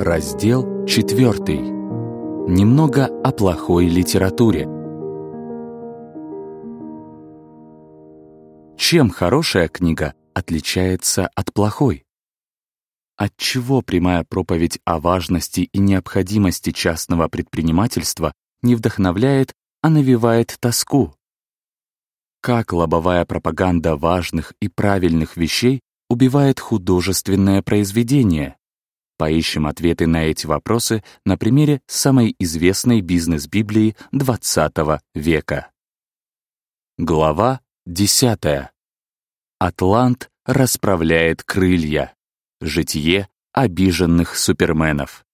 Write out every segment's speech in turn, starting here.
Раздел 4. Немного о плохой литературе. Чем хорошая книга отличается от плохой? Отчего прямая проповедь о важности и необходимости частного предпринимательства не вдохновляет, а навевает тоску? Как лобовая пропаганда важных и правильных вещей убивает художественное произведение? Поищем ответы на эти вопросы на примере самой известной бизнес-библии XX века. Глава 10. Атлант расправляет крылья. Житие обиженных суперменов.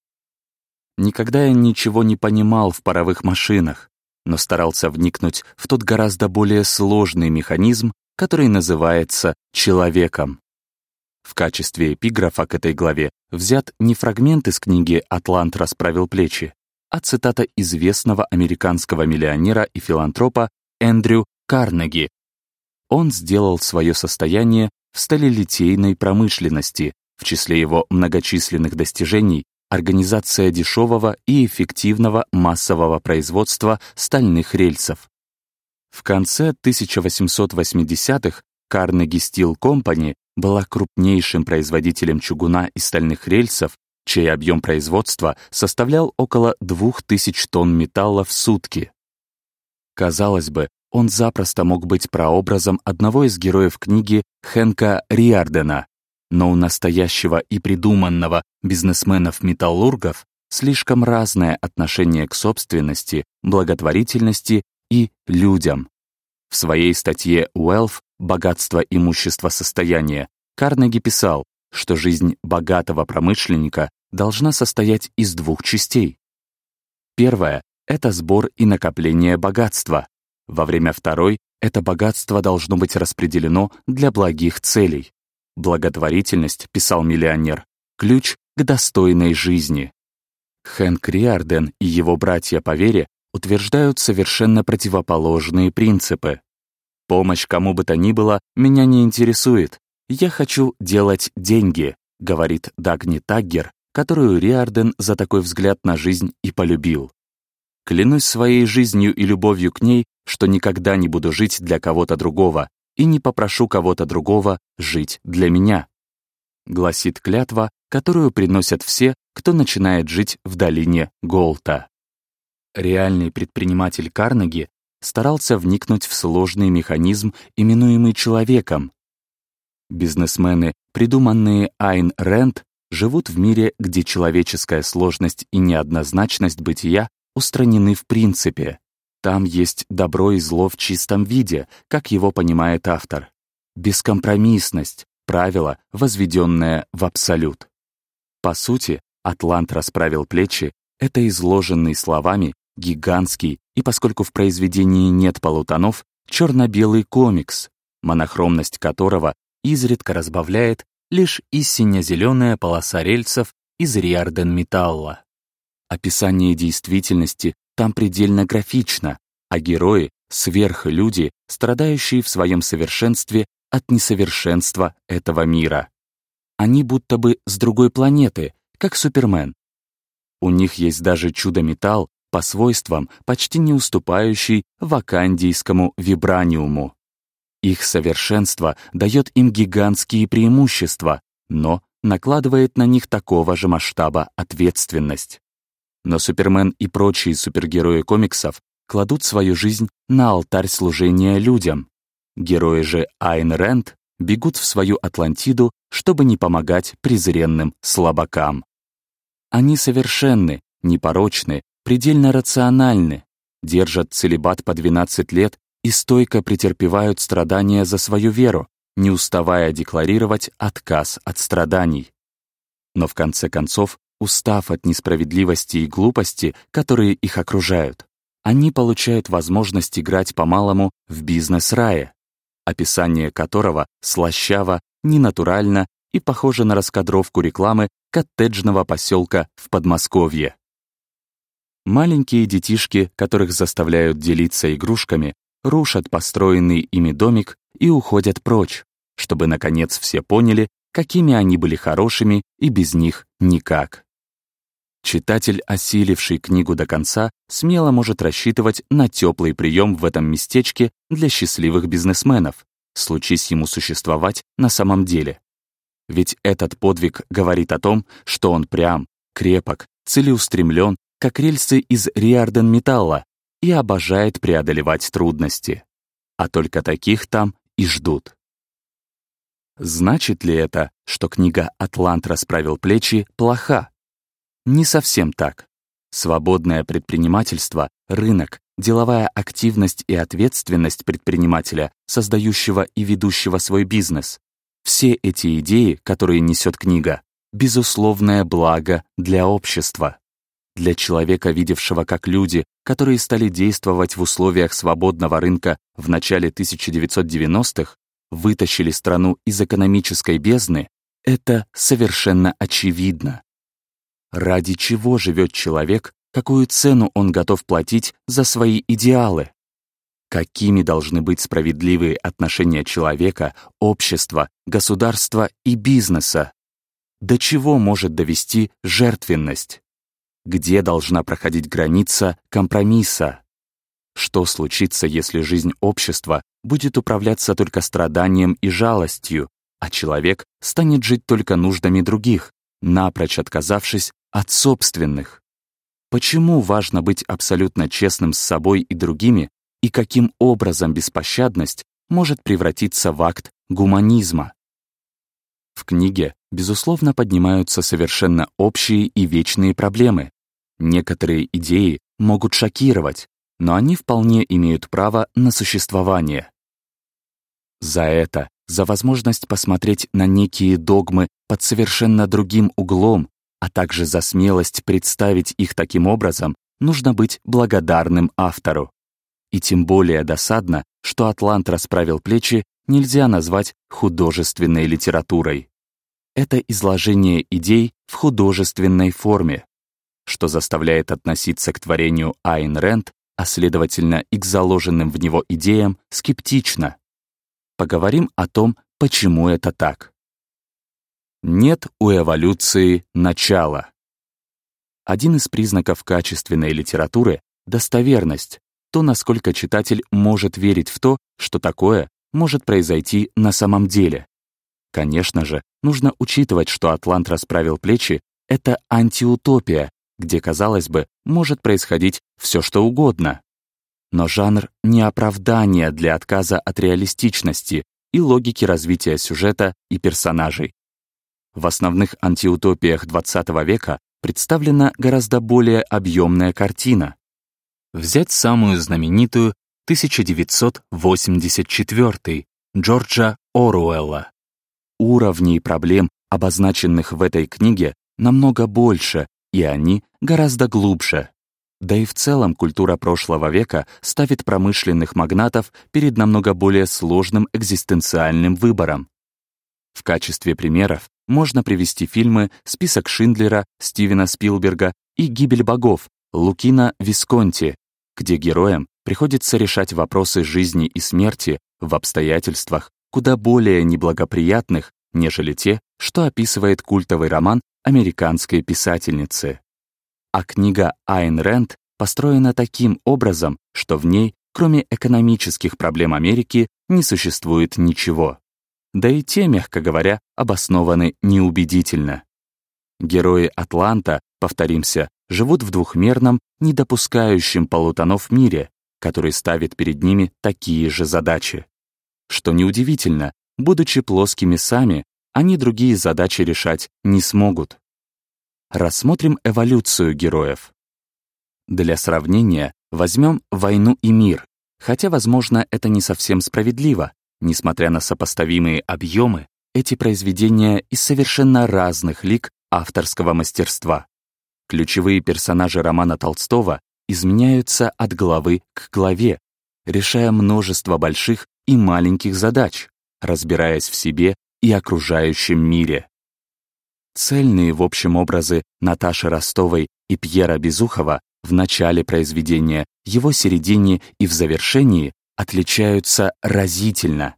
Никогда я ничего не понимал в паровых машинах, но старался вникнуть в тот гораздо более сложный механизм, который называется человеком. В качестве эпиграфа к этой главе взят не фрагмент из книги «Атлант расправил плечи», а цитата известного американского миллионера и филантропа Эндрю Карнеги. Он сделал свое состояние в сталелитейной промышленности, в числе его многочисленных достижений организация дешевого и эффективного массового производства стальных рельсов. В конце 1880-х Carnegie Steel Company была крупнейшим производителем чугуна и стальных рельсов, чей объем производства составлял около 2000 тонн металла в сутки. Казалось бы, он запросто мог быть прообразом одного из героев книги Хэнка Риардена, но у настоящего и придуманного бизнесменов-металлургов слишком разное отношение к собственности, благотворительности и людям. В своей статье «Wealth. Богатство, имущество, состояние» Карнеги писал, что жизнь богатого промышленника должна состоять из двух частей. Первая — это сбор и накопление богатства. Во время второй это богатство должно быть распределено для благих целей. Благотворительность, писал миллионер, ключ к достойной жизни. Хэнк Риарден и его братья по вере утверждают совершенно противоположные принципы. Помощь кому бы то ни было меня не интересует. Я хочу делать деньги, говорит Дагни Таггер, которую Риарден за такой взгляд на жизнь и полюбил. Клянусь своей жизнью и любовью к ней, что никогда не буду жить для кого-то другого и не попрошу кого-то другого жить для меня. Гласит клятва, которую приносят все, кто начинает жить в долине Голта. Реальный предприниматель Карнеги старался вникнуть в сложный механизм, именуемый человеком. Бизнесмены, придуманные Айн Рэнд, живут в мире, где человеческая сложность и неоднозначность бытия устранены в принципе. Там есть добро и зло в чистом виде, как его понимает автор. Бескомпромиссность, правило, возведенное в абсолют. По сути, Атлант расправил плечи, это изложенный словами гигантский и, поскольку в произведении нет полутонов, черно-белый комикс, монохромность которого изредка разбавляет лишь и сине-зеленая полоса рельсов из риарден-металла. Описание действительности там предельно графично, а герои — сверхлюди, страдающие в своем совершенстве от несовершенства этого мира. Они будто бы с другой планеты, как Супермен. У них есть даже чудо-металл, по свойствам почти не уступающий вакандийскому вибраниуму. Их совершенство дает им гигантские преимущества, но накладывает на них такого же масштаба ответственность. Но Супермен и прочие супергерои комиксов кладут свою жизнь на алтарь служения людям. Герои же Айн Рэнд бегут в свою Атлантиду, чтобы не помогать презренным слабакам. Они совершенны, непорочны, предельно рациональны, держат целебат по 12 лет и стойко претерпевают страдания за свою веру, не уставая декларировать отказ от страданий. Но в конце концов, устав от несправедливости и глупости, которые их окружают, они получают возможность играть по-малому в бизнес-рае, описание которого слащаво, ненатурально и похоже на раскадровку рекламы коттеджного поселка в Подмосковье. Маленькие детишки, которых заставляют делиться игрушками, рушат построенный ими домик и уходят прочь, чтобы, наконец, все поняли, какими они были хорошими и без них никак. Читатель, осиливший книгу до конца, смело может рассчитывать на теплый прием в этом местечке для счастливых бизнесменов, случись ему существовать на самом деле. Ведь этот подвиг говорит о том, что он прям, крепок, целеустремлен, как рельсы из Риарден металла, и обожает преодолевать трудности. А только таких там и ждут. Значит ли это, что книга «Атлант расправил плечи» плоха? Не совсем так. Свободное предпринимательство, рынок, деловая активность и ответственность предпринимателя, создающего и ведущего свой бизнес. Все эти идеи, которые несет книга, безусловное благо для общества. Для человека, видевшего, как люди, которые стали действовать в условиях свободного рынка в начале 1990-х, вытащили страну из экономической бездны, это совершенно очевидно. Ради чего живет человек, какую цену он готов платить за свои идеалы? Какими должны быть справедливые отношения человека, общества, государства и бизнеса? До чего может довести жертвенность? Где должна проходить граница компромисса? Что случится, если жизнь общества будет управляться только страданием и жалостью, а человек станет жить только нуждами других, напрочь отказавшись от собственных. Почему важно быть абсолютно честным с собой и другими, и каким образом беспощадность может превратиться в акт гуманизма? В книге, безусловно, поднимаются совершенно общие и вечные проблемы. Некоторые идеи могут шокировать, но они вполне имеют право на существование. За это, за возможность посмотреть на некие догмы под совершенно другим углом а также за смелость представить их таким образом, нужно быть благодарным автору. И тем более досадно, что «Атлант расправил плечи» нельзя назвать художественной литературой. Это изложение идей в художественной форме, что заставляет относиться к творению Айн Рэнд, а следовательно и к заложенным в него идеям, скептично. Поговорим о том, почему это так. Нет у эволюции начала. Один из признаков качественной литературы — достоверность, то, насколько читатель может верить в то, что такое может произойти на самом деле. Конечно же, нужно учитывать, что «Атлант расправил плечи» — это антиутопия, где, казалось бы, может происходить все что угодно. Но жанр — не оправдание для отказа от реалистичности и логики развития сюжета и персонажей. В основных антиутопиях XX века представлена гораздо более объемная картина. Взять самую знаменитую 1984 Джорджа Оруэлла. Уровней проблем, обозначенных в этой книге, намного больше, и они гораздо глубже. Да и в целом культура прошлого века ставит промышленных магнатов перед намного более сложным экзистенциальным выбором. В качестве примеров можно привести фильмы «Список Шиндлера» Стивена Спилберга и «Гибель богов» Лукина Висконти, где героям приходится решать вопросы жизни и смерти в обстоятельствах куда более неблагоприятных, нежели те, что описывает культовый роман американской писательницы. А книга Айн Рэнд построена таким образом, что в ней, кроме экономических проблем Америки, не существует ничего да и те, мягко говоря, обоснованы неубедительно. Герои Атланта, повторимся, живут в двухмерном, не допускающем полутонов мире, который ставит перед ними такие же задачи. Что неудивительно, будучи плоскими сами, они другие задачи решать не смогут. Рассмотрим эволюцию героев. Для сравнения возьмем «Войну и мир», хотя, возможно, это не совсем справедливо, Несмотря на сопоставимые объемы, эти произведения из совершенно разных лик авторского мастерства. Ключевые персонажи романа Толстого изменяются от главы к главе, решая множество больших и маленьких задач, разбираясь в себе и окружающем мире. Цельные в общем образы Наташи Ростовой и Пьера Безухова в начале произведения, его середине и в завершении отличаются разительно.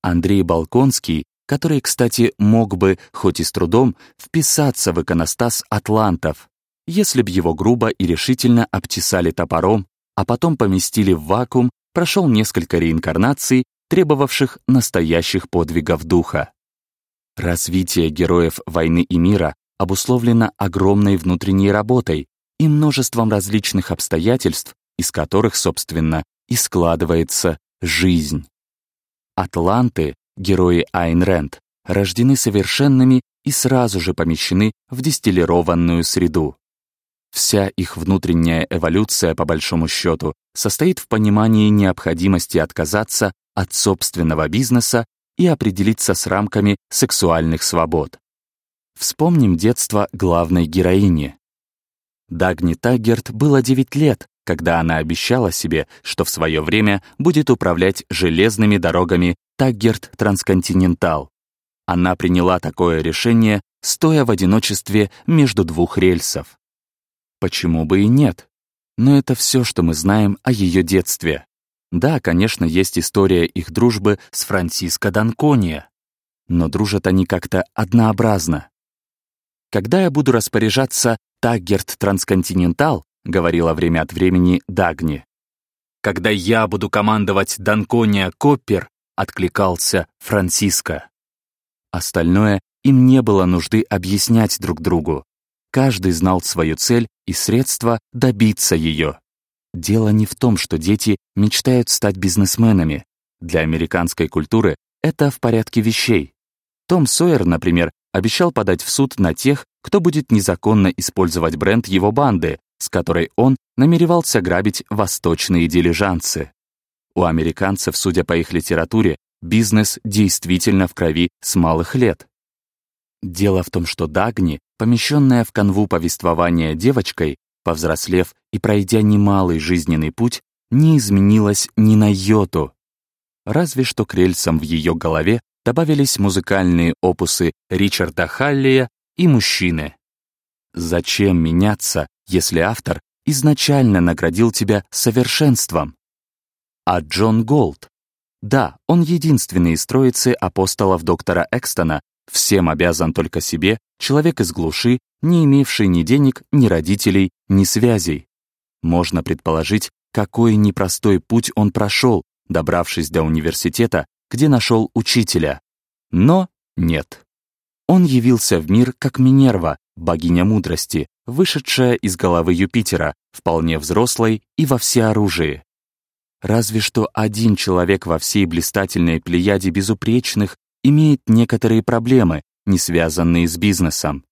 Андрей Балконский, который, кстати, мог бы, хоть и с трудом, вписаться в иконостас атлантов, если б его грубо и решительно обтесали топором, а потом поместили в вакуум, прошел несколько реинкарнаций, требовавших настоящих подвигов духа. Развитие героев войны и мира обусловлено огромной внутренней работой и множеством различных обстоятельств, из которых, собственно, и складывается жизнь. Атланты, герои Айн Рэнд, рождены совершенными и сразу же помещены в дистиллированную среду. Вся их внутренняя эволюция, по большому счету, состоит в понимании необходимости отказаться от собственного бизнеса и определиться с рамками сексуальных свобод. Вспомним детство главной героини. Дагни Таггерт было 9 лет, когда она обещала себе, что в свое время будет управлять железными дорогами Таггерт Трансконтинентал. Она приняла такое решение, стоя в одиночестве между двух рельсов. Почему бы и нет? Но это все, что мы знаем о ее детстве. Да, конечно, есть история их дружбы с Франциско Данкония, но дружат они как-то однообразно. Когда я буду распоряжаться Таггерт Трансконтинентал, говорила время от времени Дагни. Когда я буду командовать Данкония Коппер, откликался Франциско. Остальное им не было нужды объяснять друг другу. Каждый знал свою цель и средства добиться ее. Дело не в том, что дети мечтают стать бизнесменами. Для американской культуры это в порядке вещей. Том Сойер, например, обещал подать в суд на тех, кто будет незаконно использовать бренд его банды, с которой он намеревался грабить восточные дилижансы. У американцев, судя по их литературе, бизнес действительно в крови с малых лет. Дело в том, что Дагни, помещенная в канву повествования девочкой, повзрослев и пройдя немалый жизненный путь, не изменилась ни на йоту. Разве что к рельсам в ее голове добавились музыкальные опусы Ричарда Халлия и «Мужчины». Зачем меняться, если автор изначально наградил тебя совершенством? А Джон Голд? Да, он единственный из троицы апостолов доктора Экстона, всем обязан только себе, человек из глуши, не имевший ни денег, ни родителей, ни связей. Можно предположить, какой непростой путь он прошел, добравшись до университета, где нашел учителя. Но нет. Он явился в мир как Минерва, богиня мудрости, вышедшая из головы Юпитера, вполне взрослой и во всеоружии. Разве что один человек во всей блистательной плеяде безупречных имеет некоторые проблемы, не связанные с бизнесом.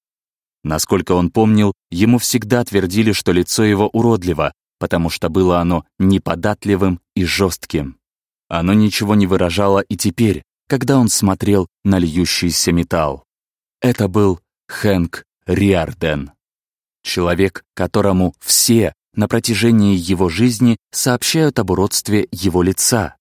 Насколько он помнил, ему всегда твердили, что лицо его уродливо, потому что было оно неподатливым и жестким. Оно ничего не выражало и теперь, когда он смотрел на льющийся металл. Это был Хэнк Риарден. Человек, которому все на протяжении его жизни сообщают об уродстве его лица.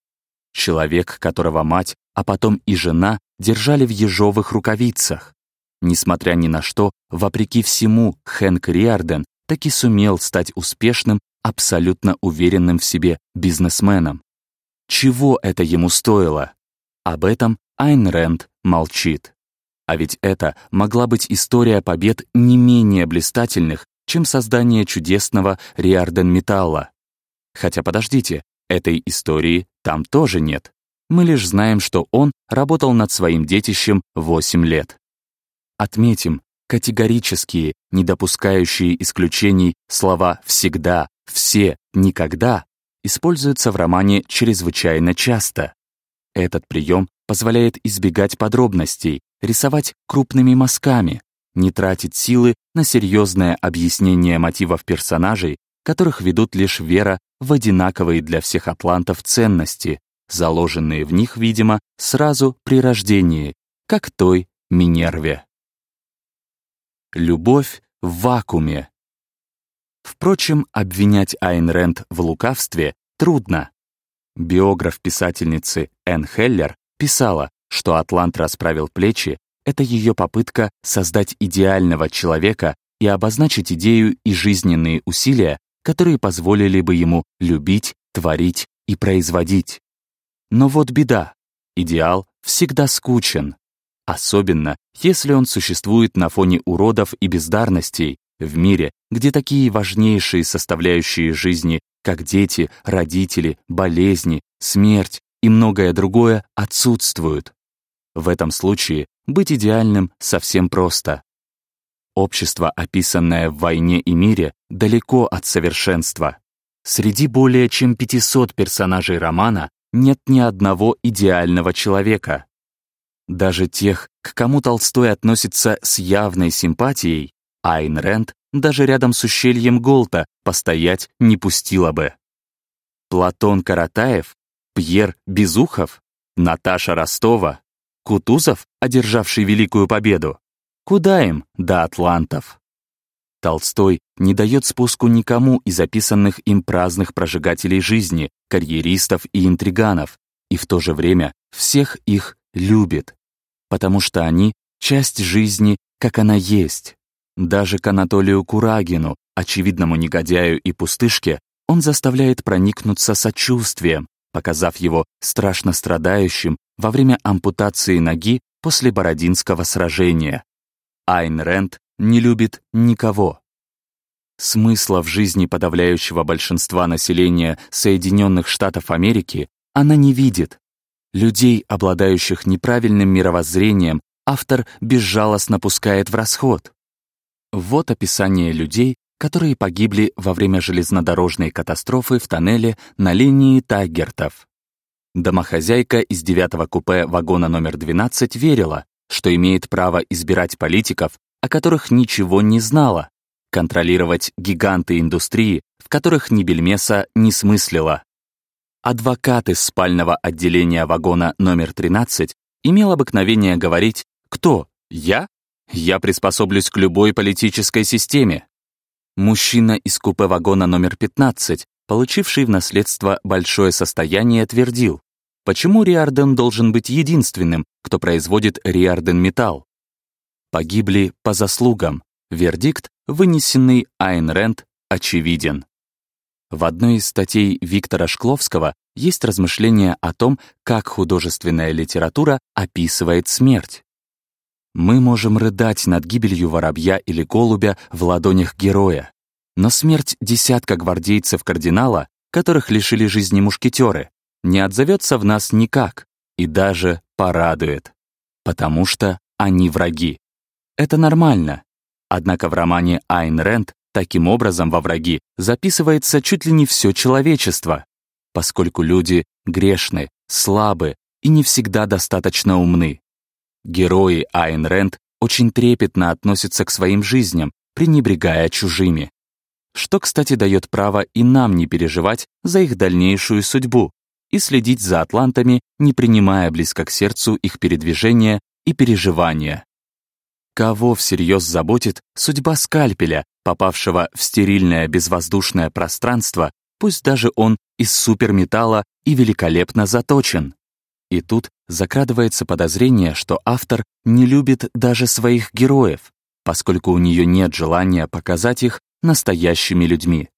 Человек, которого мать, а потом и жена держали в ежовых рукавицах. Несмотря ни на что, вопреки всему, Хэнк Риарден таки сумел стать успешным, абсолютно уверенным в себе бизнесменом. Чего это ему стоило? Об этом Айн Рэнд молчит. А ведь это могла быть история побед не менее блистательных, чем создание чудесного Риарден Металла. Хотя подождите, этой истории там тоже нет. Мы лишь знаем, что он работал над своим детищем 8 лет. Отметим, категорические, не допускающие исключений слова «всегда», «все», «никогда» используются в романе чрезвычайно часто. Этот прием позволяет избегать подробностей, рисовать крупными мазками, не тратить силы на серьезное объяснение мотивов персонажей, которых ведут лишь вера в одинаковые для всех атлантов ценности, заложенные в них, видимо, сразу при рождении, как той Минерве. Любовь в вакууме. Впрочем, обвинять Айн Рэнд в лукавстве трудно. Биограф писательницы Энн Хеллер писала, что Атлант расправил плечи, это ее попытка создать идеального человека и обозначить идею и жизненные усилия, которые позволили бы ему любить, творить и производить. Но вот беда. Идеал всегда скучен. Особенно, если он существует на фоне уродов и бездарностей, В мире, где такие важнейшие составляющие жизни, как дети, родители, болезни, смерть и многое другое, отсутствуют. В этом случае быть идеальным совсем просто. Общество, описанное в «Войне и мире», далеко от совершенства. Среди более чем 500 персонажей романа нет ни одного идеального человека. Даже тех, к кому Толстой относится с явной симпатией, Айн Рэнд даже рядом с ущельем Голта постоять не пустила бы. Платон Каратаев, Пьер Безухов, Наташа Ростова, Кутузов, одержавший Великую Победу, Куда им до атлантов? Толстой не дает спуску никому из описанных им праздных прожигателей жизни, карьеристов и интриганов, и в то же время всех их любит, потому что они — часть жизни, как она есть. Даже к Анатолию Курагину, очевидному негодяю и пустышке, он заставляет проникнуться сочувствием, показав его страшно страдающим во время ампутации ноги после Бородинского сражения. Айн Рэнд не любит никого. Смысла в жизни подавляющего большинства населения Соединенных Штатов Америки она не видит. Людей, обладающих неправильным мировоззрением, автор безжалостно пускает в расход. Вот описание людей, которые погибли во время железнодорожной катастрофы в тоннеле на линии Таггертов. Домохозяйка из девятого купе вагона номер 12 верила, что имеет право избирать политиков, о которых ничего не знала, контролировать гиганты индустрии, в которых ни бельмеса не смыслила. Адвокат из спального отделения вагона номер 13 имел обыкновение говорить «Кто? Я? Я приспособлюсь к любой политической системе». Мужчина из купе вагона номер 15, получивший в наследство большое состояние, твердил Почему Риарден должен быть единственным, кто производит Риарден металл? Погибли по заслугам. Вердикт, вынесенный Айн Рэнд, очевиден. В одной из статей Виктора Шкловского есть размышления о том, как художественная литература описывает смерть. Мы можем рыдать над гибелью воробья или голубя в ладонях героя, но смерть десятка гвардейцев кардинала, которых лишили жизни мушкетеры, не отзовется в нас никак и даже порадует, потому что они враги. Это нормально. Однако в романе Айн Рэнд таким образом во враги записывается чуть ли не все человечество, поскольку люди грешны, слабы и не всегда достаточно умны. Герои Айн Рэнд очень трепетно относятся к своим жизням, пренебрегая чужими. Что, кстати, дает право и нам не переживать за их дальнейшую судьбу, и следить за атлантами, не принимая близко к сердцу их передвижения и переживания. Кого всерьез заботит судьба скальпеля, попавшего в стерильное безвоздушное пространство, пусть даже он из суперметалла и великолепно заточен? И тут закрадывается подозрение, что автор не любит даже своих героев, поскольку у нее нет желания показать их настоящими людьми.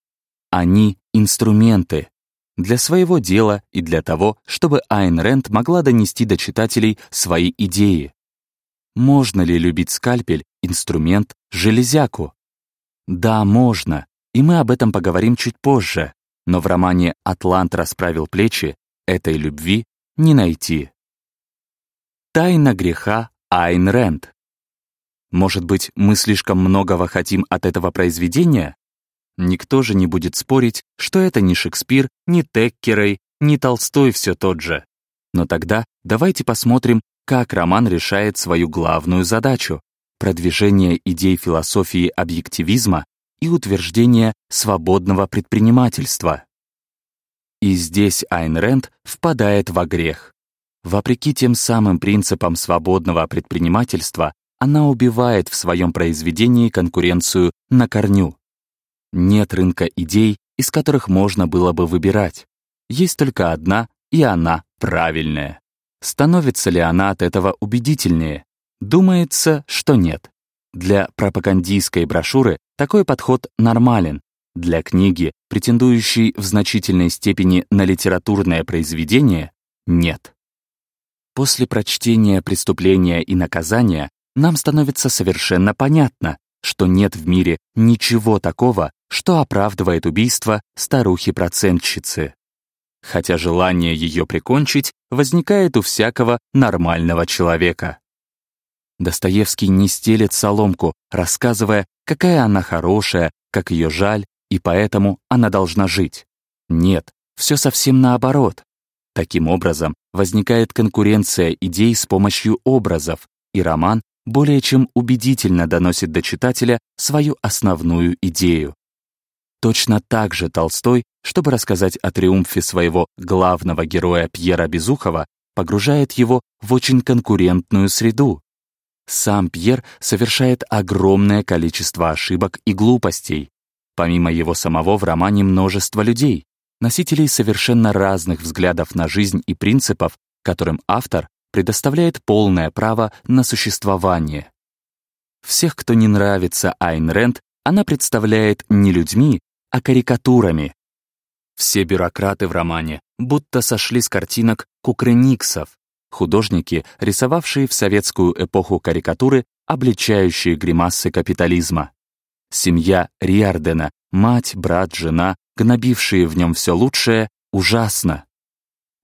Они — инструменты, для своего дела и для того, чтобы Айн Рэнд могла донести до читателей свои идеи. Можно ли любить скальпель, инструмент, железяку? Да, можно, и мы об этом поговорим чуть позже, но в романе «Атлант расправил плечи» этой любви не найти. Тайна греха Айн Рэнд. Может быть, мы слишком многого хотим от этого произведения? Никто же не будет спорить, что это не Шекспир, не Теккерей, не Толстой все тот же. Но тогда давайте посмотрим, как роман решает свою главную задачу — продвижение идей философии объективизма и утверждение свободного предпринимательства. И здесь Айн Рэнд впадает во грех. Вопреки тем самым принципам свободного предпринимательства, она убивает в своем произведении конкуренцию на корню. Нет рынка идей, из которых можно было бы выбирать. Есть только одна, и она правильная. Становится ли она от этого убедительнее? Думается, что нет. Для пропагандистской брошюры такой подход нормален. Для книги, претендующей в значительной степени на литературное произведение, нет. После прочтения «Преступления и наказания» нам становится совершенно понятно, что нет в мире ничего такого, что оправдывает убийство старухи-процентщицы. Хотя желание ее прикончить возникает у всякого нормального человека. Достоевский не стелет соломку, рассказывая, какая она хорошая, как ее жаль, и поэтому она должна жить. Нет, все совсем наоборот. Таким образом, возникает конкуренция идей с помощью образов, и роман более чем убедительно доносит до читателя свою основную идею. Точно так же Толстой, чтобы рассказать о триумфе своего главного героя Пьера Безухова, погружает его в очень конкурентную среду. Сам Пьер совершает огромное количество ошибок и глупостей. Помимо его самого в романе множество людей, носителей совершенно разных взглядов на жизнь и принципов, которым автор предоставляет полное право на существование. Всех, кто не нравится Айн Рэнд, она представляет не людьми, а карикатурами. Все бюрократы в романе будто сошли с картинок кукрыниксов, художники, рисовавшие в советскую эпоху карикатуры, обличающие гримасы капитализма. Семья Риардена, мать, брат, жена, гнобившие в нем все лучшее, ужасно.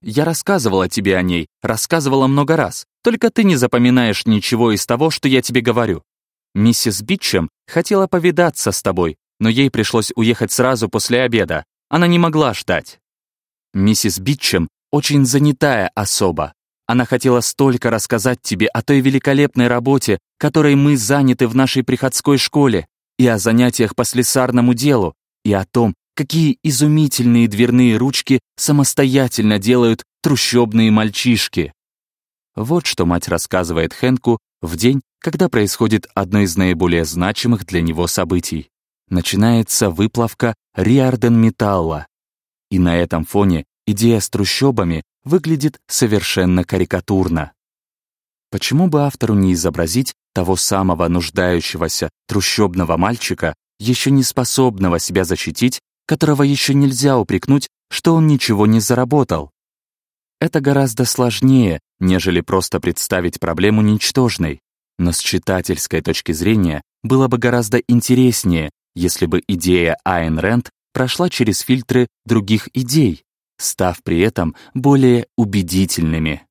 Я рассказывала тебе о ней, рассказывала много раз, только ты не запоминаешь ничего из того, что я тебе говорю. Миссис Битчем хотела повидаться с тобой, но ей пришлось уехать сразу после обеда. Она не могла ждать. Миссис Битчем очень занятая особа. Она хотела столько рассказать тебе о той великолепной работе, которой мы заняты в нашей приходской школе, и о занятиях по слесарному делу, и о том, какие изумительные дверные ручки самостоятельно делают трущобные мальчишки. Вот что мать рассказывает Хэнку в день, когда происходит одно из наиболее значимых для него событий начинается выплавка риарден-металла. И на этом фоне идея с трущобами выглядит совершенно карикатурно. Почему бы автору не изобразить того самого нуждающегося трущобного мальчика, еще не способного себя защитить, которого еще нельзя упрекнуть, что он ничего не заработал? Это гораздо сложнее, нежели просто представить проблему ничтожной. Но с читательской точки зрения было бы гораздо интереснее, если бы идея Айн Рэнд прошла через фильтры других идей, став при этом более убедительными.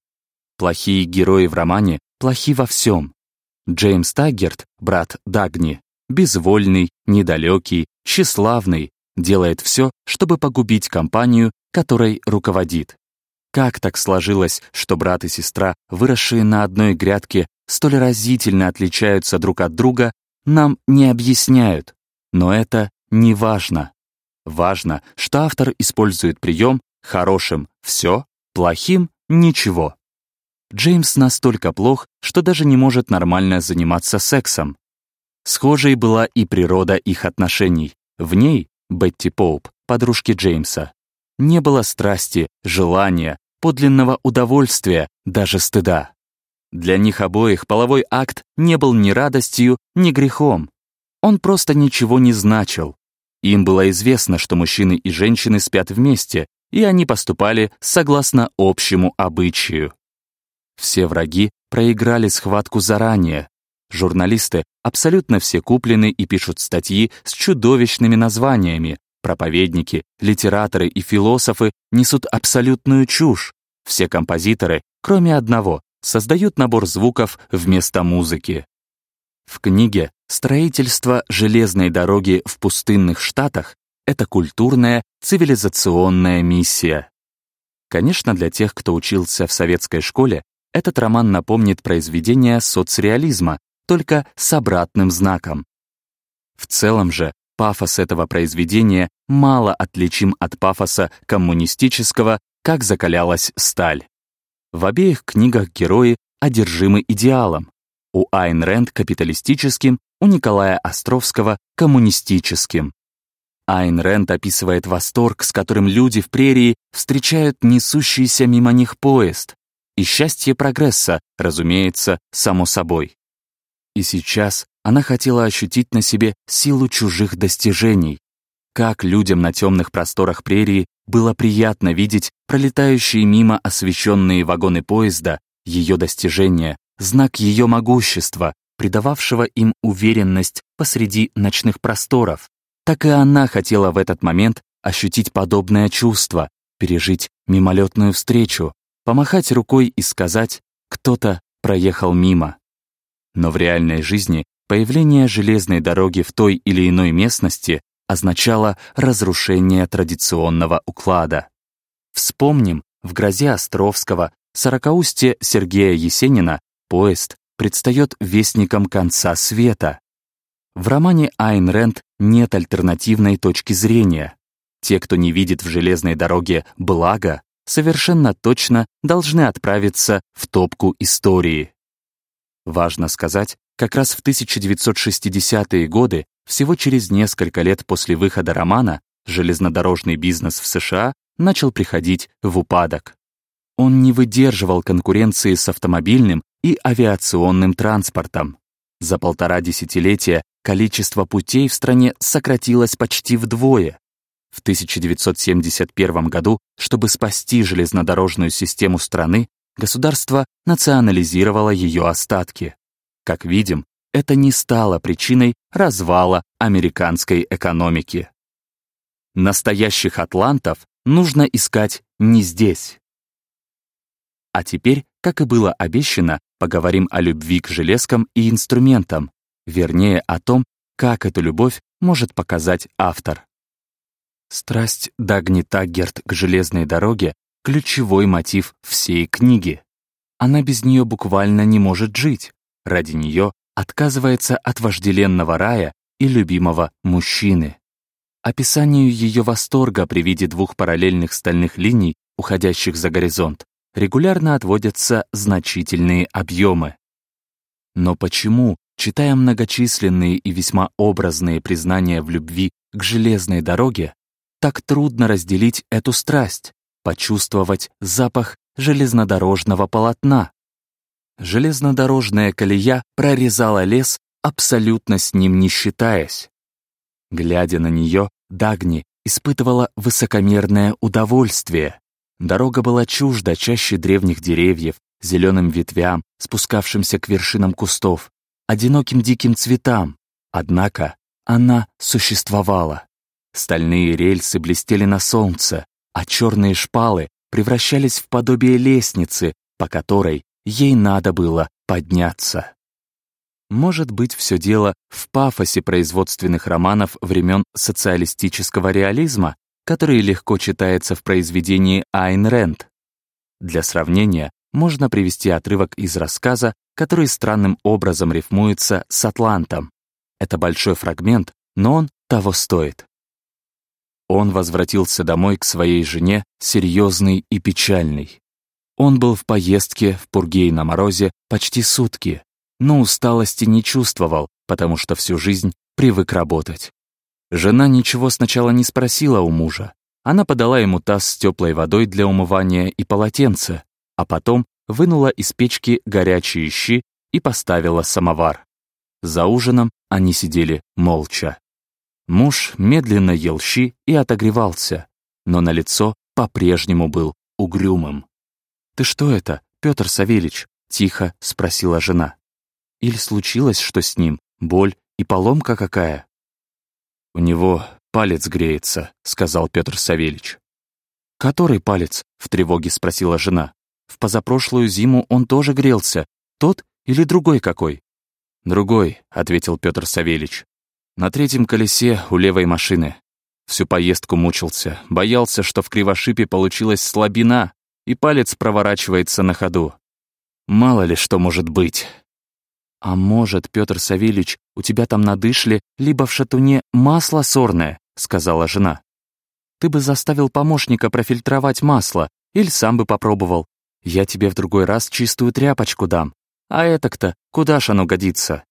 Плохие герои в романе плохи во всем. Джеймс Таггерт, брат Дагни, безвольный, недалекий, тщеславный, делает все, чтобы погубить компанию, которой руководит. Как так сложилось, что брат и сестра, выросшие на одной грядке, столь разительно отличаются друг от друга, нам не объясняют. Но это не важно. Важно, что автор использует прием «хорошим — все, плохим — ничего». Джеймс настолько плох, что даже не может нормально заниматься сексом. Схожей была и природа их отношений. В ней, Бетти Поуп, подружки Джеймса, не было страсти, желания, подлинного удовольствия, даже стыда. Для них обоих половой акт не был ни радостью, ни грехом. Он просто ничего не значил. Им было известно, что мужчины и женщины спят вместе, и они поступали согласно общему обычаю. Все враги проиграли схватку заранее. Журналисты абсолютно все куплены и пишут статьи с чудовищными названиями. Проповедники, литераторы и философы несут абсолютную чушь. Все композиторы, кроме одного, создают набор звуков вместо музыки. В книге «Строительство железной дороги в пустынных штатах» — это культурная, цивилизационная миссия. Конечно, для тех, кто учился в советской школе, этот роман напомнит произведение соцреализма, только с обратным знаком. В целом же, пафос этого произведения мало отличим от пафоса коммунистического, как закалялась сталь. В обеих книгах герои одержимы идеалом, у Айн Рэнд капиталистическим, у Николая Островского коммунистическим. Айн Рэнд описывает восторг, с которым люди в прерии встречают несущийся мимо них поезд. И счастье прогресса, разумеется, само собой. И сейчас она хотела ощутить на себе силу чужих достижений. Как людям на темных просторах прерии было приятно видеть пролетающие мимо освещенные вагоны поезда, ее достижения, знак ее могущества, придававшего им уверенность посреди ночных просторов, так и она хотела в этот момент ощутить подобное чувство, пережить мимолетную встречу, помахать рукой и сказать «кто-то проехал мимо». Но в реальной жизни появление железной дороги в той или иной местности означало разрушение традиционного уклада. Вспомним, в грозе Островского, сорокаусте Сергея Есенина, поезд предстает вестником конца света. В романе Айн Рэнд нет альтернативной точки зрения. Те, кто не видит в железной дороге блага, совершенно точно должны отправиться в топку истории. Важно сказать, как раз в 1960-е годы, всего через несколько лет после выхода романа, железнодорожный бизнес в США начал приходить в упадок. Он не выдерживал конкуренции с автомобильным и авиационным транспортом. За полтора десятилетия количество путей в стране сократилось почти вдвое. В 1971 году, чтобы спасти железнодорожную систему страны, государство национализировало ее остатки. Как видим, это не стало причиной развала американской экономики. Настоящих атлантов нужно искать не здесь. А теперь, как и было обещано, поговорим о любви к железкам и инструментам, вернее о том, как эту любовь может показать автор. Страсть Дагни Таггерт к железной дороге — ключевой мотив всей книги. Она без нее буквально не может жить. Ради нее отказывается от вожделенного рая и любимого мужчины. Описанию ее восторга при виде двух параллельных стальных линий, уходящих за горизонт, регулярно отводятся значительные объемы. Но почему, читая многочисленные и весьма образные признания в любви к железной дороге, так трудно разделить эту страсть, почувствовать запах железнодорожного полотна? Железнодорожная колея прорезала лес, абсолютно с ним не считаясь. Глядя на нее, Дагни испытывала высокомерное удовольствие. Дорога была чужда чаще древних деревьев, зеленым ветвям, спускавшимся к вершинам кустов, одиноким диким цветам. Однако она существовала. Стальные рельсы блестели на солнце, а черные шпалы превращались в подобие лестницы, по которой ей надо было подняться. Может быть, все дело в пафосе производственных романов времен социалистического реализма, который легко читается в произведении Айн Рэнд. Для сравнения можно привести отрывок из рассказа, который странным образом рифмуется с Атлантом. Это большой фрагмент, но он того стоит. Он возвратился домой к своей жене, серьезный и печальный. Он был в поездке в Пургей на морозе почти сутки, но усталости не чувствовал, потому что всю жизнь привык работать. Жена ничего сначала не спросила у мужа. Она подала ему таз с теплой водой для умывания и полотенце, а потом вынула из печки горячие щи и поставила самовар. За ужином они сидели молча. Муж медленно ел щи и отогревался, но на лицо по-прежнему был угрюмым. «Ты что это, Петр Савельич?» — тихо спросила жена. «Или случилось что с ним? Боль и поломка какая?» «У него палец греется», — сказал Петр Савельич. «Который палец?» — в тревоге спросила жена. «В позапрошлую зиму он тоже грелся. Тот или другой какой?» «Другой», — ответил Петр Савельич. На третьем колесе у левой машины. Всю поездку мучился, боялся, что в кривошипе получилась слабина, и палец проворачивается на ходу. Мало ли что может быть. А может, Петр Савельич, у тебя там на дышле, либо в шатуне масло сорное, сказала жена. Ты бы заставил помощника профильтровать масло, или сам бы попробовал. Я тебе в другой раз чистую тряпочку дам. А это-то, куда ж оно годится?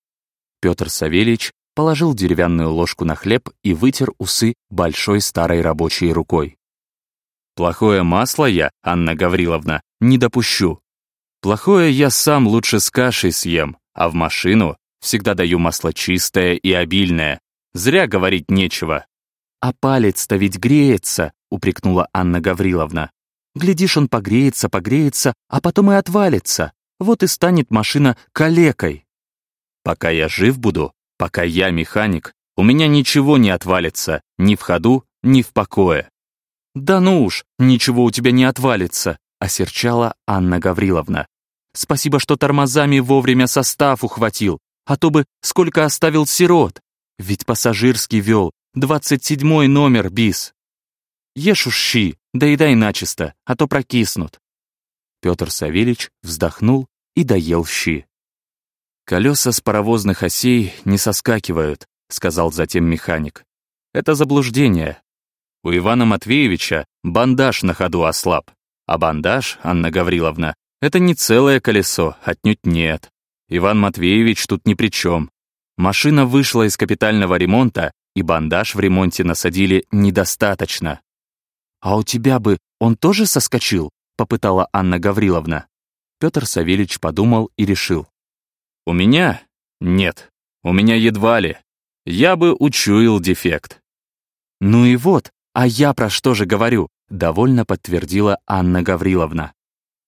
Петр Савельич положил деревянную ложку на хлеб и вытер усы большой старой рабочей рукой. «Плохое масло я, Анна Гавриловна, не допущу. Плохое я сам лучше с кашей съем, а в машину всегда даю масло чистое и обильное. Зря говорить нечего». «А палец-то ведь греется», — упрекнула Анна Гавриловна. «Глядишь, он погреется, погреется, а потом и отвалится. Вот и станет машина калекой». Пока я жив буду, пока я механик, у меня ничего не отвалится ни в ходу, ни в покое». «Да ну уж, ничего у тебя не отвалится», — осерчала Анна Гавриловна. «Спасибо, что тормозами вовремя состав ухватил, а то бы сколько оставил сирот. Ведь пассажирский вел, двадцать седьмой номер бис. Ешь уж щи, доедай начисто, а то прокиснут». Петр Савельич вздохнул и доел щи. «Колеса с паровозных осей не соскакивают», — сказал затем механик. «Это заблуждение. У Ивана Матвеевича бандаж на ходу ослаб, а бандаж, Анна Гавриловна, это не целое колесо, отнюдь нет. Иван Матвеевич тут ни при чем. Машина вышла из капитального ремонта, и бандаж в ремонте насадили недостаточно. «А у тебя бы он тоже соскочил?» — попытала Анна Гавриловна. Петр Савельич подумал и решил. «У меня? Нет. У меня едва ли. Я бы учуял дефект». «Ну и вот, а я про что же говорю?» — довольно подтвердила Анна Гавриловна.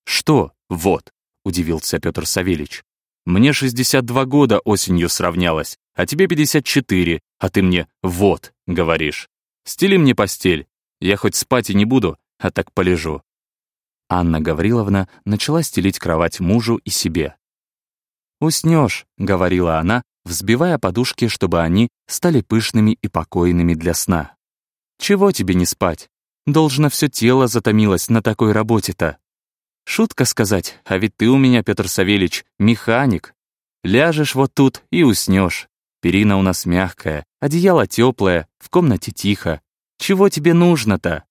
«Что вот?» — удивился Петр Савельич. «Мне 62 года осенью сравнялось, а тебе 54, а ты мне «вот» говоришь. Стели мне постель. Я хоть спать и не буду, а так полежу». Анна Гавриловна начала стелить кровать мужу и себе. «Уснешь», — говорила она, взбивая подушки, чтобы они стали пышными и покойными для сна. «Чего тебе не спать? Должно все тело затомилось на такой работе-то. Шутка сказать, а ведь ты у меня, Петр Савельич, механик. Ляжешь вот тут и уснешь. Перина у нас мягкая, одеяло теплое, в комнате тихо. Чего тебе нужно-то?»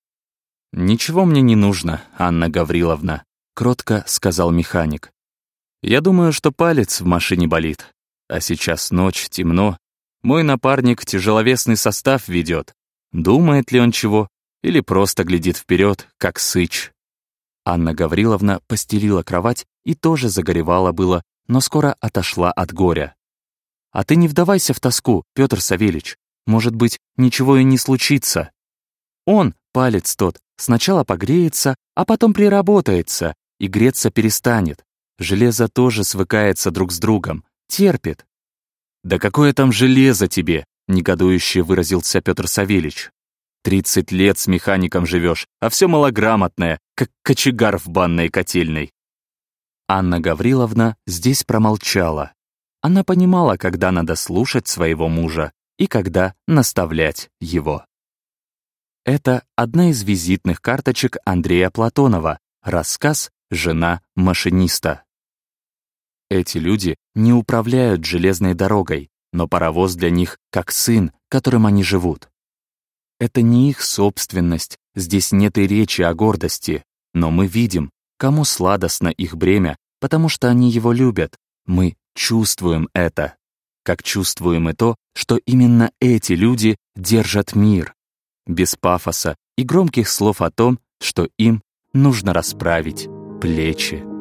«Ничего мне не нужно, Анна Гавриловна», — кротко сказал механик. Я думаю, что палец в машине болит. А сейчас ночь, темно. Мой напарник тяжеловесный состав ведет. Думает ли он чего? Или просто глядит вперед, как сыч? Анна Гавриловна постелила кровать и тоже загоревала было, но скоро отошла от горя. «А ты не вдавайся в тоску, Петр Савельич. Может быть, ничего и не случится. Он, палец тот, сначала погреется, а потом приработается, и греться перестанет. Железо тоже свыкается друг с другом, терпит. «Да какое там железо тебе?» — негодующе выразился Петр Савельич. «Тридцать лет с механиком живешь, а все малограмотное, как кочегар в банной котельной». Анна Гавриловна здесь промолчала. Она понимала, когда надо слушать своего мужа и когда наставлять его. Это одна из визитных карточек Андрея Платонова, рассказ «Жена машиниста». Эти люди не управляют железной дорогой, но паровоз для них как сын, которым они живут. Это не их собственность, здесь нет и речи о гордости, но мы видим, кому сладостно их бремя, потому что они его любят. Мы чувствуем это. Как чувствуем и то, что именно эти люди держат мир. Без пафоса и громких слов о том, что им нужно расправить плечи.